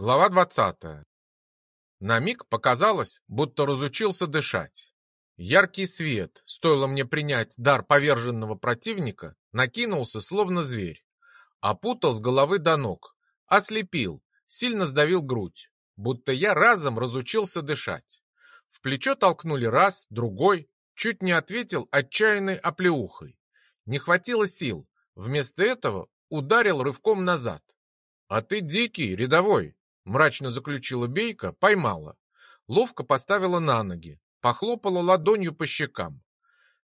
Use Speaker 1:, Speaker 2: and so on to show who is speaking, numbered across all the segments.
Speaker 1: Глава 20. На миг показалось, будто разучился дышать. Яркий свет, стоило мне принять дар поверженного противника, накинулся, словно зверь. Опутал с головы до ног, ослепил, сильно сдавил грудь, будто я разом разучился дышать. В плечо толкнули раз, другой, чуть не ответил отчаянной оплеухой. Не хватило сил, вместо этого ударил рывком назад. «А ты дикий, рядовой!» Мрачно заключила Бейка, поймала. Ловко поставила на ноги, похлопала ладонью по щекам.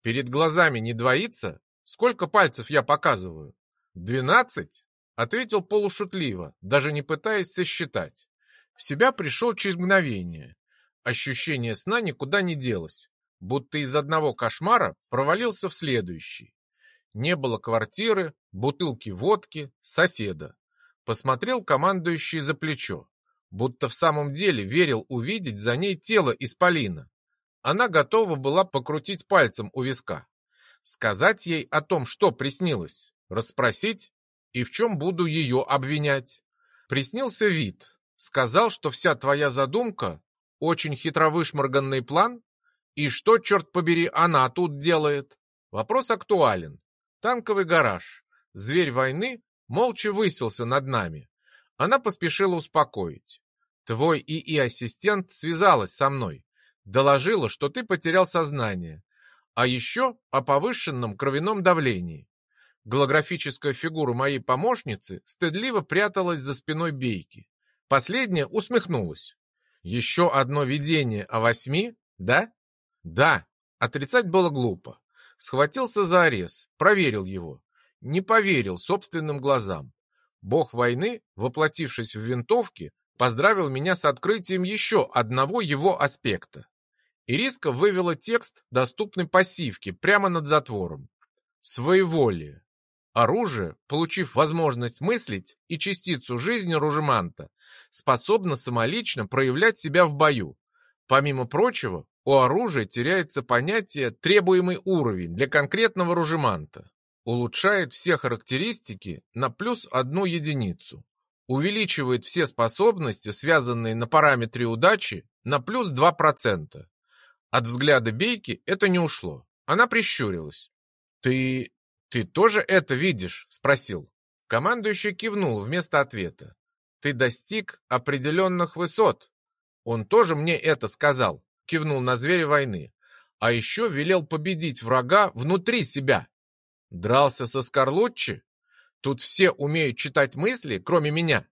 Speaker 1: Перед глазами не двоится? Сколько пальцев я показываю? Двенадцать? Ответил полушутливо, даже не пытаясь сосчитать. В себя пришел через мгновение. Ощущение сна никуда не делось, будто из одного кошмара провалился в следующий. Не было квартиры, бутылки водки, соседа посмотрел командующий за плечо, будто в самом деле верил увидеть за ней тело Исполина. Она готова была покрутить пальцем у виска, сказать ей о том, что приснилось, расспросить и в чем буду ее обвинять. Приснился вид, сказал, что вся твоя задумка — очень хитровышморганный план, и что, черт побери, она тут делает? Вопрос актуален. Танковый гараж. Зверь войны молча высился над нами. Она поспешила успокоить. Твой ИИ-ассистент связалась со мной, доложила, что ты потерял сознание, а еще о повышенном кровяном давлении. Голографическая фигура моей помощницы стыдливо пряталась за спиной Бейки. Последняя усмехнулась. Еще одно видение о восьми, да? Да, отрицать было глупо. Схватился за орез, проверил его не поверил собственным глазам. Бог войны, воплотившись в винтовке, поздравил меня с открытием еще одного его аспекта. Ириска вывела текст, доступный пассивке, прямо над затвором. Своеволие. Оружие, получив возможность мыслить и частицу жизни Ружеманта, способно самолично проявлять себя в бою. Помимо прочего, у оружия теряется понятие «требуемый уровень» для конкретного Ружеманта улучшает все характеристики на плюс одну единицу, увеличивает все способности, связанные на параметре удачи, на плюс 2%. От взгляда Бейки это не ушло. Она прищурилась. «Ты... ты тоже это видишь?» – спросил. Командующий кивнул вместо ответа. «Ты достиг определенных высот». «Он тоже мне это сказал», – кивнул на зверя войны. «А еще велел победить врага внутри себя». Дрался со Скорлуччи? Тут все умеют читать мысли, кроме меня.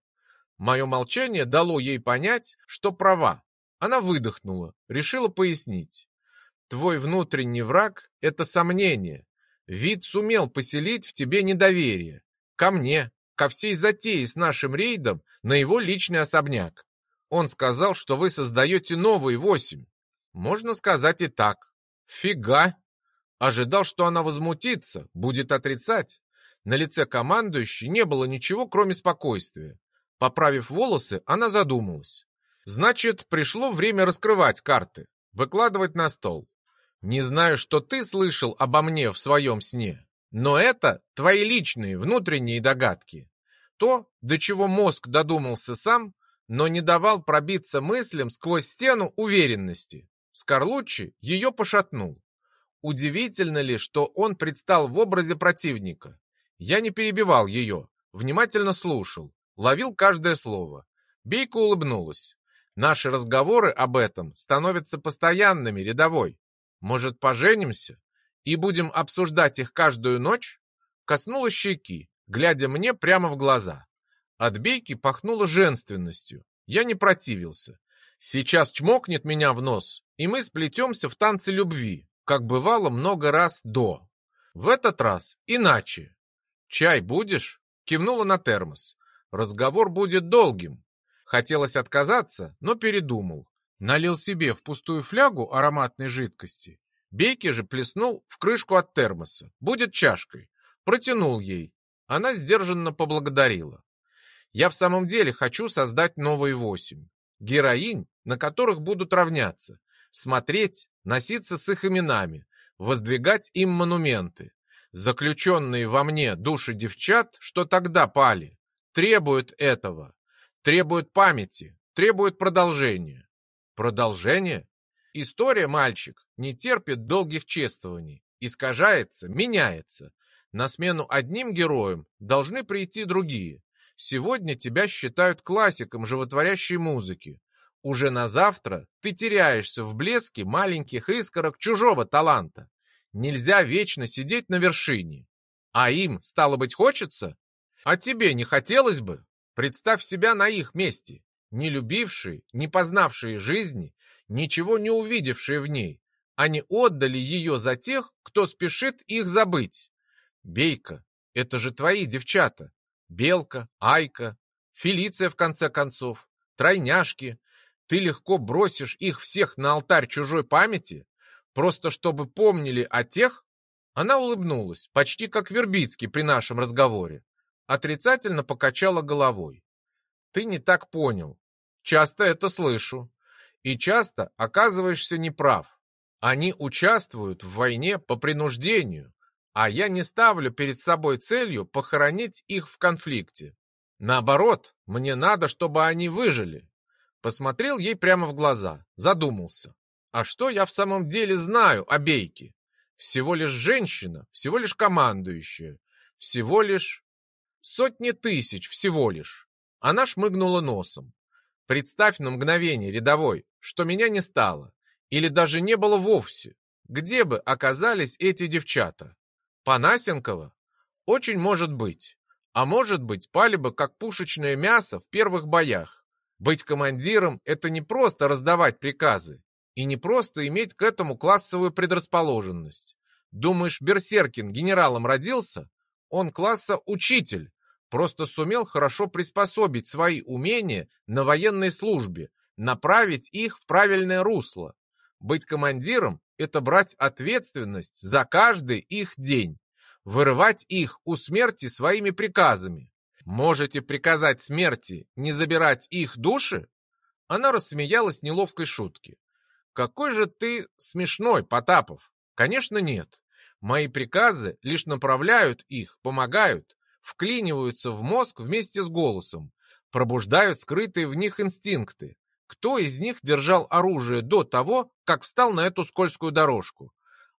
Speaker 1: Мое молчание дало ей понять, что права. Она выдохнула, решила пояснить. Твой внутренний враг — это сомнение. Вид сумел поселить в тебе недоверие. Ко мне, ко всей затее с нашим рейдом на его личный особняк. Он сказал, что вы создаете новые восемь. Можно сказать и так. Фига, Ожидал, что она возмутится, будет отрицать. На лице командующей не было ничего, кроме спокойствия. Поправив волосы, она задумалась. Значит, пришло время раскрывать карты, выкладывать на стол. Не знаю, что ты слышал обо мне в своем сне, но это твои личные внутренние догадки. То, до чего мозг додумался сам, но не давал пробиться мыслям сквозь стену уверенности. Скорлуччи ее пошатнул. Удивительно ли, что он предстал в образе противника? Я не перебивал ее, внимательно слушал, ловил каждое слово. Бейка улыбнулась. Наши разговоры об этом становятся постоянными, рядовой. Может, поженимся и будем обсуждать их каждую ночь? Коснулась щеки, глядя мне прямо в глаза. От Бейки пахнуло женственностью. Я не противился. Сейчас чмокнет меня в нос, и мы сплетемся в танце любви, как бывало много раз до. В этот раз иначе. «Чай будешь?» — кивнула на термос. «Разговор будет долгим». Хотелось отказаться, но передумал. Налил себе в пустую флягу ароматной жидкости. Бейки же плеснул в крышку от термоса. Будет чашкой. Протянул ей. Она сдержанно поблагодарила. Я в самом деле хочу создать новые восемь. Героинь, на которых будут равняться. Смотреть, носиться с их именами, воздвигать им монументы. Заключенные во мне души девчат, что тогда пали, требуют этого. Требует памяти, требует продолжения. Продолжение? История, мальчик, не терпит долгих чествований, искажается, меняется. На смену одним героям должны прийти другие. Сегодня тебя считают классиком животворящей музыки. Уже на завтра ты теряешься в блеске маленьких искорок чужого таланта. Нельзя вечно сидеть на вершине. А им, стало быть, хочется? А тебе не хотелось бы? Представь себя на их месте, не любившие, не познавшие жизни, ничего не увидевшие в ней. Они отдали ее за тех, кто спешит их забыть. Бейка, это же твои девчата. Белка, Айка, Фелиция, в конце концов, тройняшки. Ты легко бросишь их всех на алтарь чужой памяти, просто чтобы помнили о тех? Она улыбнулась, почти как Вербицкий при нашем разговоре. Отрицательно покачала головой. Ты не так понял. Часто это слышу и часто оказываешься неправ. Они участвуют в войне по принуждению, а я не ставлю перед собой целью похоронить их в конфликте. Наоборот, мне надо, чтобы они выжили. Посмотрел ей прямо в глаза, задумался. А что я в самом деле знаю о Бейке? Всего лишь женщина, всего лишь командующая, всего лишь... Сотни тысяч всего лишь. Она шмыгнула носом. Представь на мгновение, рядовой, что меня не стало. Или даже не было вовсе. Где бы оказались эти девчата? Панасенкова? Очень может быть. А может быть, пали бы как пушечное мясо в первых боях. Быть командиром – это не просто раздавать приказы. И не просто иметь к этому классовую предрасположенность. Думаешь, Берсеркин генералом родился? Он класса учитель, Просто сумел хорошо приспособить свои умения на военной службе, направить их в правильное русло. Быть командиром – это брать ответственность за каждый их день, вырывать их у смерти своими приказами. Можете приказать смерти не забирать их души? Она рассмеялась неловкой шутке. Какой же ты смешной, Потапов. Конечно, нет. Мои приказы лишь направляют их, помогают, вклиниваются в мозг вместе с голосом, пробуждают скрытые в них инстинкты. Кто из них держал оружие до того, как встал на эту скользкую дорожку?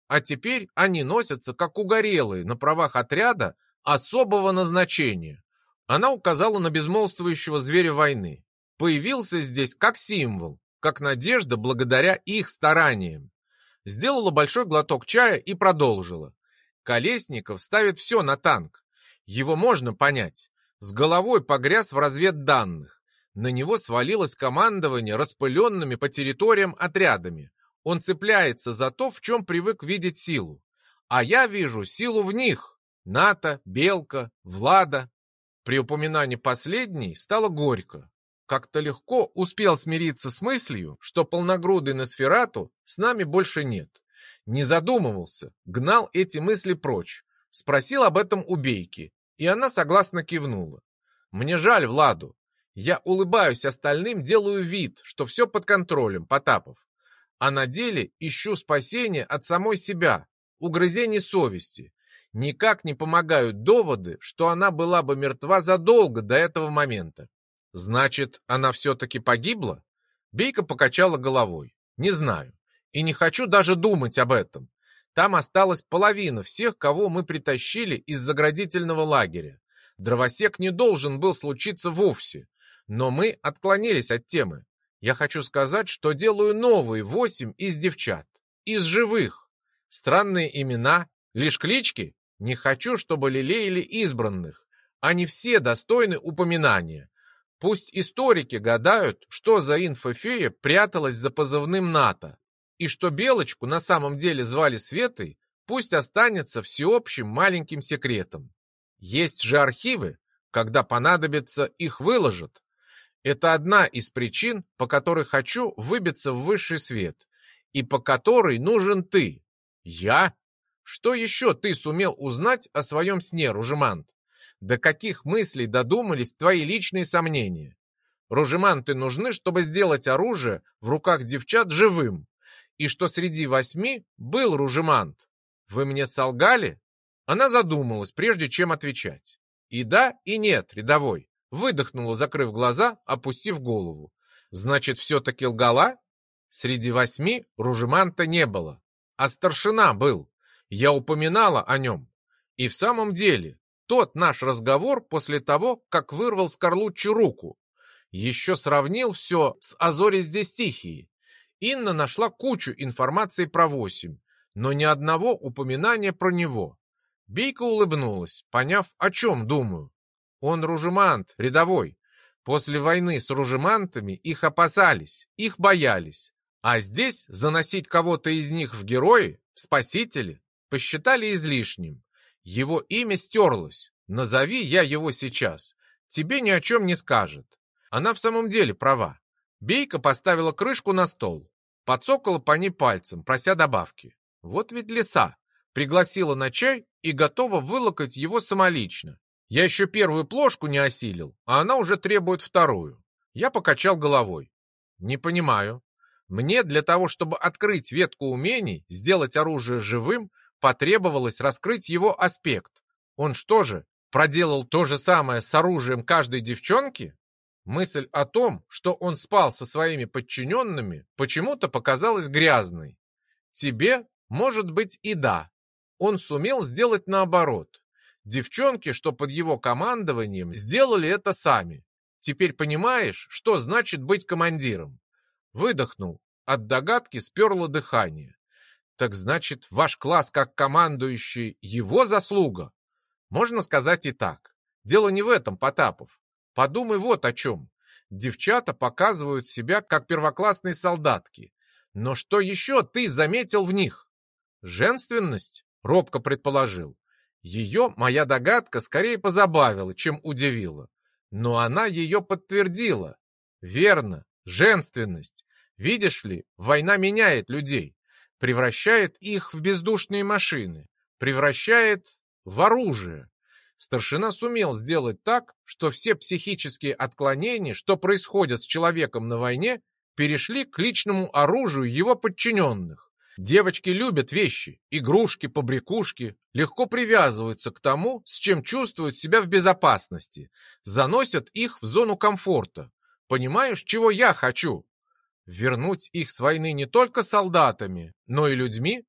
Speaker 1: А теперь они носятся, как угорелые, на правах отряда особого назначения. Она указала на безмолвствующего зверя войны. Появился здесь как символ, как надежда благодаря их стараниям. Сделала большой глоток чая и продолжила. Колесников ставит все на танк. Его можно понять. С головой погряз в разведданных. На него свалилось командование распыленными по территориям отрядами. Он цепляется за то, в чем привык видеть силу. А я вижу силу в них. НАТО, Белка, Влада. При упоминании последней стало горько. Как-то легко успел смириться с мыслью, что полногрудый Носферату с нами больше нет. Не задумывался, гнал эти мысли прочь. Спросил об этом у Бейки, и она согласно кивнула. Мне жаль Владу. Я улыбаюсь остальным, делаю вид, что все под контролем, Потапов. А на деле ищу спасения от самой себя, угрызений совести. Никак не помогают доводы, что она была бы мертва задолго до этого момента. Значит, она все-таки погибла? Бейка покачала головой. Не знаю. И не хочу даже думать об этом. Там осталась половина всех, кого мы притащили из заградительного лагеря. Дровосек не должен был случиться вовсе, но мы отклонились от темы. Я хочу сказать, что делаю новые восемь из девчат, из живых. Странные имена, лишь клички. Не хочу, чтобы лелеяли избранных. Они все достойны упоминания. Пусть историки гадают, что за инфофея пряталась за позывным НАТО. И что Белочку на самом деле звали Светой, пусть останется всеобщим маленьким секретом. Есть же архивы, когда понадобится, их выложат. Это одна из причин, по которой хочу выбиться в высший свет, и по которой нужен ты. Я? Что еще ты сумел узнать о своем сне, Ружемант? До каких мыслей додумались твои личные сомнения? Ружеманты нужны, чтобы сделать оружие в руках девчат живым, и что среди восьми был Ружемант. Вы мне солгали? Она задумалась, прежде чем отвечать. И да, и нет, рядовой. выдохнула, закрыв глаза, опустив голову. Значит, все-таки лгала? Среди восьми Ружеманта не было, а старшина был. Я упоминала о нем. И в самом деле, тот наш разговор после того, как вырвал Скорлуччи руку. Еще сравнил все с Азори здесь тихие. Инна нашла кучу информации про восемь, но ни одного упоминания про него. Бейка улыбнулась, поняв, о чем думаю. Он ружемант, рядовой. После войны с ружемантами их опасались, их боялись. А здесь заносить кого-то из них в герои, в спасители, посчитали излишним. Его имя стерлось. Назови я его сейчас. Тебе ни о чем не скажет. Она в самом деле права. Бейка поставила крышку на стол. Подсокала по ней пальцем, прося добавки. Вот ведь лиса. Пригласила на чай и готова вылокать его самолично. Я еще первую плошку не осилил, а она уже требует вторую. Я покачал головой. Не понимаю. Мне для того, чтобы открыть ветку умений, сделать оружие живым, потребовалось раскрыть его аспект. Он что же, проделал то же самое с оружием каждой девчонки? Мысль о том, что он спал со своими подчиненными, почему-то показалась грязной. Тебе, может быть, и да. Он сумел сделать наоборот. Девчонки, что под его командованием, сделали это сами. Теперь понимаешь, что значит быть командиром? Выдохнул. От догадки сперло дыхание. Так значит, ваш класс как командующий его заслуга? Можно сказать и так. Дело не в этом, Потапов. Подумай вот о чем. Девчата показывают себя как первоклассные солдатки. Но что еще ты заметил в них? Женственность? Робко предположил. Ее моя догадка скорее позабавила, чем удивила. Но она ее подтвердила. Верно, женственность. Видишь ли, война меняет людей, превращает их в бездушные машины, превращает в оружие. Старшина сумел сделать так, что все психические отклонения, что происходят с человеком на войне, перешли к личному оружию его подчиненных. Девочки любят вещи, игрушки, побрякушки, легко привязываются к тому, с чем чувствуют себя в безопасности, заносят их в зону комфорта. Понимаешь, чего я хочу? Вернуть их с войны не только солдатами, но и людьми?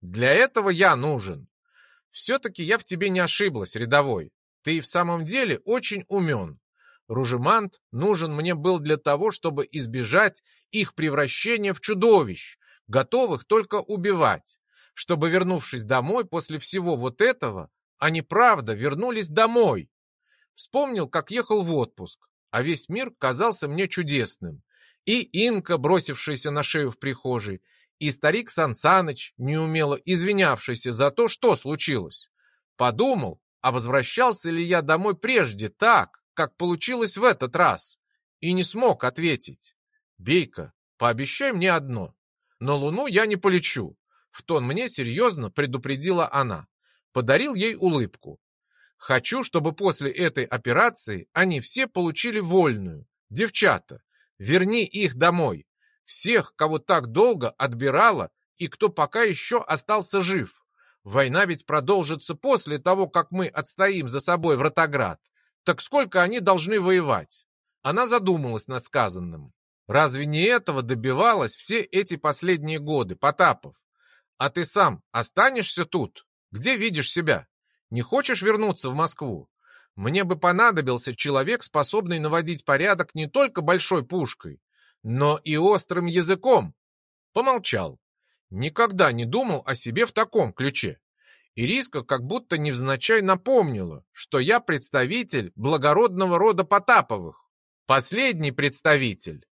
Speaker 1: Для этого я нужен. Все-таки я в тебе не ошиблась, рядовой. Ты в самом деле очень умен. Ружемант нужен мне был для того, чтобы избежать их превращения в чудовищ, готовых только убивать, чтобы, вернувшись домой после всего вот этого, они правда вернулись домой. Вспомнил, как ехал в отпуск, а весь мир казался мне чудесным. И Инка, бросившаяся на шею в прихожей, и старик Сансаныч, неумело извинявшийся за то, что случилось. Подумал, а возвращался ли я домой прежде так, как получилось в этот раз, и не смог ответить. «Бейка, пообещай мне одно. На Луну я не полечу», — в тон мне серьезно предупредила она. Подарил ей улыбку. «Хочу, чтобы после этой операции они все получили вольную. Девчата, верни их домой, всех, кого так долго отбирала и кто пока еще остался жив. Война ведь продолжится после того, как мы отстоим за собой Вратоград. Так сколько они должны воевать? Она задумалась над сказанным. Разве не этого добивалась все эти последние годы, Потапов? А ты сам останешься тут? Где видишь себя? Не хочешь вернуться в Москву? Мне бы понадобился человек, способный наводить порядок не только большой пушкой, но и острым языком. Помолчал. Никогда не думал о себе в таком ключе. Ириска как будто невзначай напомнила, что я представитель благородного рода Потаповых. Последний представитель.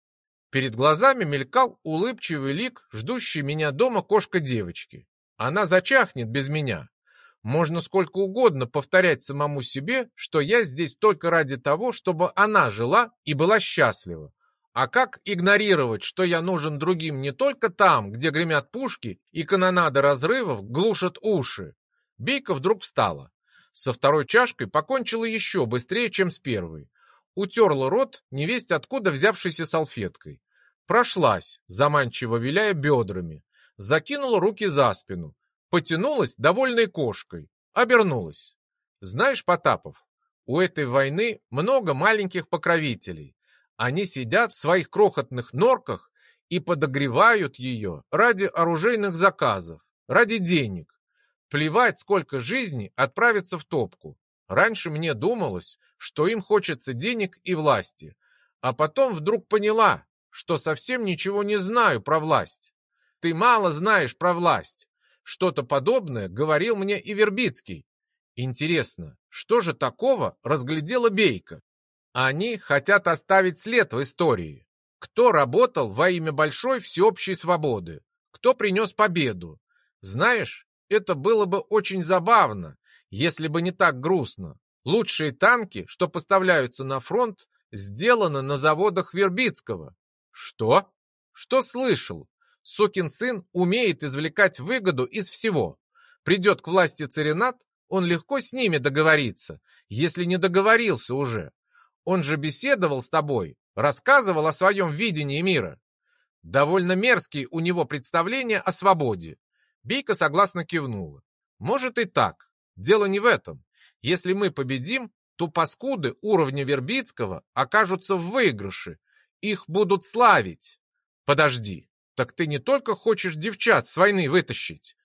Speaker 1: Перед глазами мелькал улыбчивый лик, ждущий меня дома кошка девочки. Она зачахнет без меня. Можно сколько угодно повторять самому себе, что я здесь только ради того, чтобы она жила и была счастлива. А как игнорировать, что я нужен другим не только там, где гремят пушки и канонада разрывов глушат уши? Бейка вдруг встала. Со второй чашкой покончила еще быстрее, чем с первой. Утерла рот, невесть откуда взявшейся салфеткой. Прошлась, заманчиво виляя бедрами. Закинула руки за спину. Потянулась, довольной кошкой. Обернулась. Знаешь, Потапов, У этой войны много маленьких покровителей. Они сидят в своих крохотных норках и подогревают ее ради оружейных заказов, ради денег. Плевать, сколько жизней отправится в топку. Раньше мне думалось, что им хочется денег и власти, а потом вдруг поняла, что совсем ничего не знаю про власть. Ты мало знаешь про власть. Что-то подобное говорил мне и Вербицкий. Интересно, что же такого разглядела Бейка? Они хотят оставить след в истории. Кто работал во имя большой всеобщей свободы? Кто принес победу? Знаешь, это было бы очень забавно, если бы не так грустно. Лучшие танки, что поставляются на фронт, сделаны на заводах Вербицкого. Что? Что слышал? Сукин сын умеет извлекать выгоду из всего. Придет к власти царинат, он легко с ними договорится, если не договорился уже. Он же беседовал с тобой, рассказывал о своем видении мира. Довольно мерзкие у него представления о свободе. Бейка согласно кивнула. Может и так. Дело не в этом. Если мы победим, то паскуды уровня Вербицкого окажутся в выигрыше. Их будут славить. Подожди, так ты не только хочешь девчат с войны вытащить.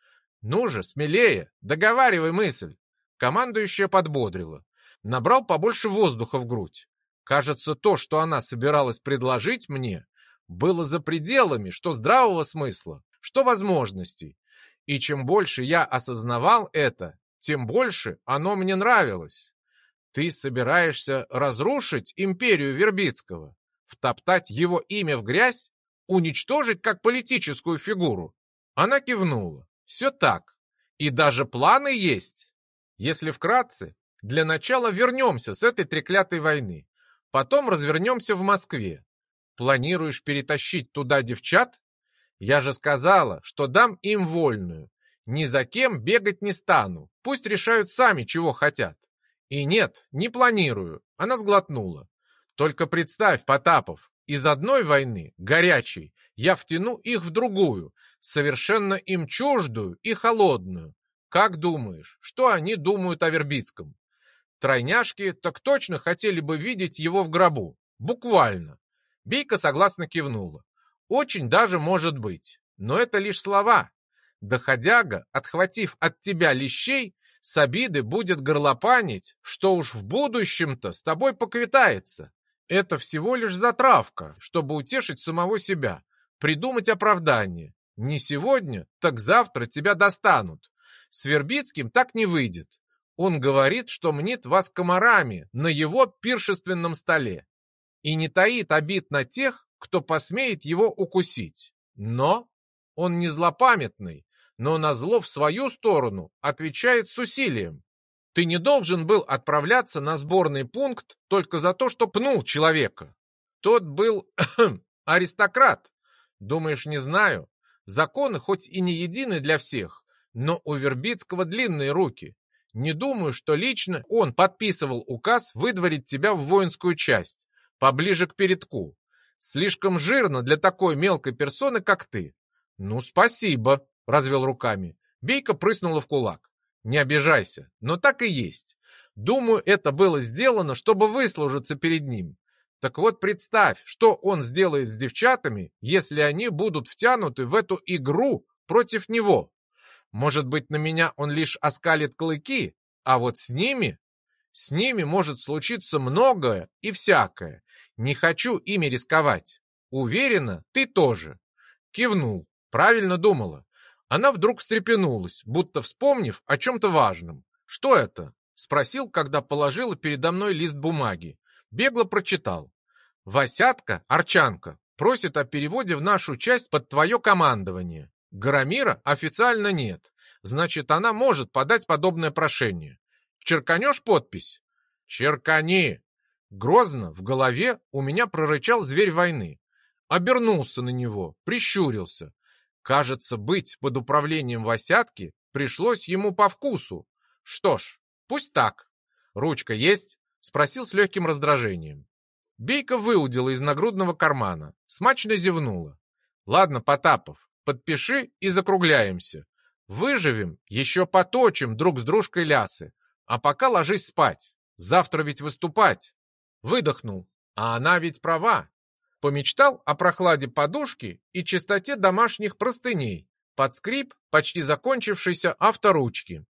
Speaker 1: Ну же, смелее, договаривай мысль. Командующая подбодрила. Набрал побольше воздуха в грудь. Кажется, то, что она собиралась предложить мне, было за пределами что здравого смысла, что возможностей. И чем больше я осознавал это, тем больше оно мне нравилось. Ты собираешься разрушить империю Вербицкого, втоптать его имя в грязь, уничтожить как политическую фигуру? Она кивнула. Все так. И даже планы есть. Если вкратце, для начала вернемся с этой треклятой войны. Потом развернемся в Москве. Планируешь перетащить туда девчат? Я же сказала, что дам им вольную. Ни за кем бегать не стану. Пусть решают сами, чего хотят. И нет, не планирую. Она сглотнула. Только представь, Потапов, из одной войны, горячей, я втяну их в другую, совершенно им чуждую и холодную. Как думаешь, что они думают о Вербицком? Тройняшки так точно хотели бы видеть его в гробу. Буквально. Бейка согласно кивнула. Очень даже может быть. Но это лишь слова. Доходяга, отхватив от тебя лещей, с обиды будет горлопанить, что уж в будущем-то с тобой поквитается. Это всего лишь затравка, чтобы утешить самого себя, придумать оправдание. Не сегодня, так завтра тебя достанут. С Вербицким так не выйдет. Он говорит, что мнит вас комарами на его пиршественном столе и не таит обид на тех, кто посмеет его укусить. Но он не злопамятный, но на зло в свою сторону отвечает с усилием. Ты не должен был отправляться на сборный пункт только за то, что пнул человека. Тот был аристократ. Думаешь, не знаю? Законы хоть и не едины для всех, но у Вербицкого длинные руки. Не думаю, что лично он подписывал указ выдворить тебя в воинскую часть, поближе к передку. Слишком жирно для такой мелкой персоны, как ты. Ну, спасибо, развел руками. Бейка прыснула в кулак. Не обижайся, но так и есть. Думаю, это было сделано, чтобы выслужиться перед ним. Так вот представь, что он сделает с девчатами, если они будут втянуты в эту игру против него. Может быть, на меня он лишь оскалит клыки, а вот с ними... С ними может случиться многое и всякое. Не хочу ими рисковать. Уверена, ты тоже. Кивнул. Правильно думала. Она вдруг встрепенулась, будто вспомнив о чем-то важном. Что это? Спросил, когда положила передо мной лист бумаги. Бегло прочитал. Васятка, Арчанка, просит о переводе в нашу часть под твое командование. Гарамира официально нет. Значит, она может подать подобное прошение. Черканешь подпись? Черкани! Грозно в голове у меня прорычал зверь войны. Обернулся на него, прищурился. Кажется, быть под управлением Васятки пришлось ему по вкусу. Что ж, пусть так. Ручка есть? Спросил с легким раздражением. Бейка выудила из нагрудного кармана, смачно зевнула. Ладно, Потапов, подпиши и закругляемся. Выживем, еще поточим друг с дружкой лясы. А пока ложись спать. Завтра ведь выступать. Выдохнул. А она ведь права. Помечтал о прохладе подушки и чистоте домашних простыней под скрип почти закончившейся авторучки.